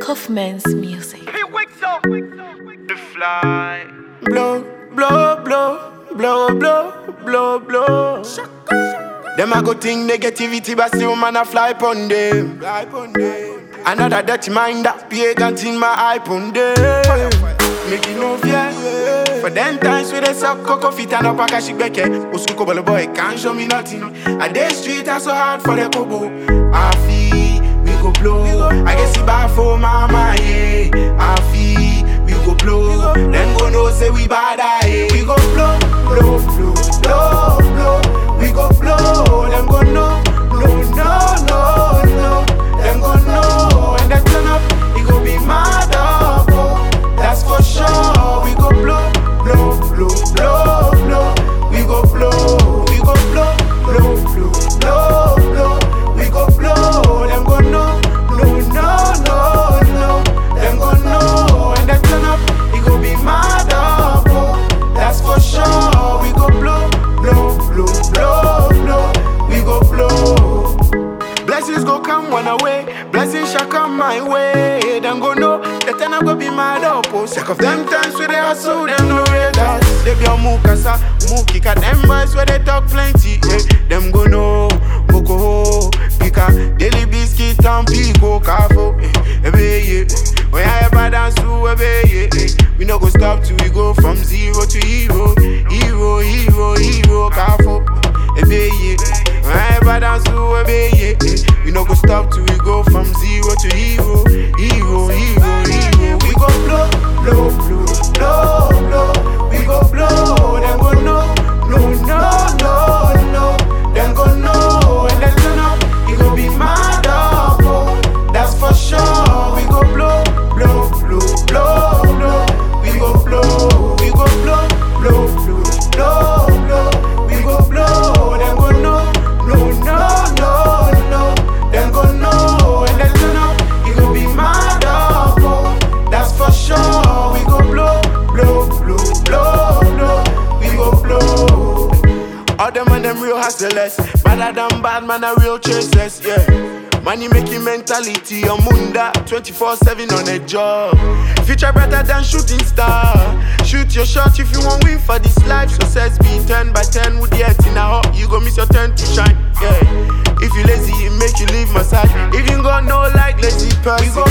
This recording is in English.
Kaufman's music. He wakes up. The fly. blow, blow, blow, blow, blow, blow, blow. Them a go think negativity, but still man a fly pon them. Fly pon them. Another dirty mind that pagan thing my eye pon them. Make it no fear. For them times when they suck cocoa feet and up a kashi beke. Usuko bolo boy can't show me nothing. A day street are so hard for the kobo. I feel we go blow. I guess it bad for mama, yeah. I feel we go blow. Them go know say we bad, yeah. Go come one away, blessings shall come my way. Them go know that then I go be mad up. Oh, sick of them times where they hustle, them no radars. They be on mukasa, mukika. Them boys where they talk plenty, eh. Them go know, moko ho, pika. Daily biscuit and pico, kafo, eh. Ebe yeah. When I ever dance to ebe yeah, eh. We no go stop till we go hustlers, better than bad man, a real chasers, yeah. Money making mentality, on munda 24-7 on a job. Future better than shooting star. Shoot your shot if you want win for this life. Success be 10 by 10 with the in a hot. You go miss your turn to shine, yeah. If you lazy, it make you leave my side. If you got no like lazy person,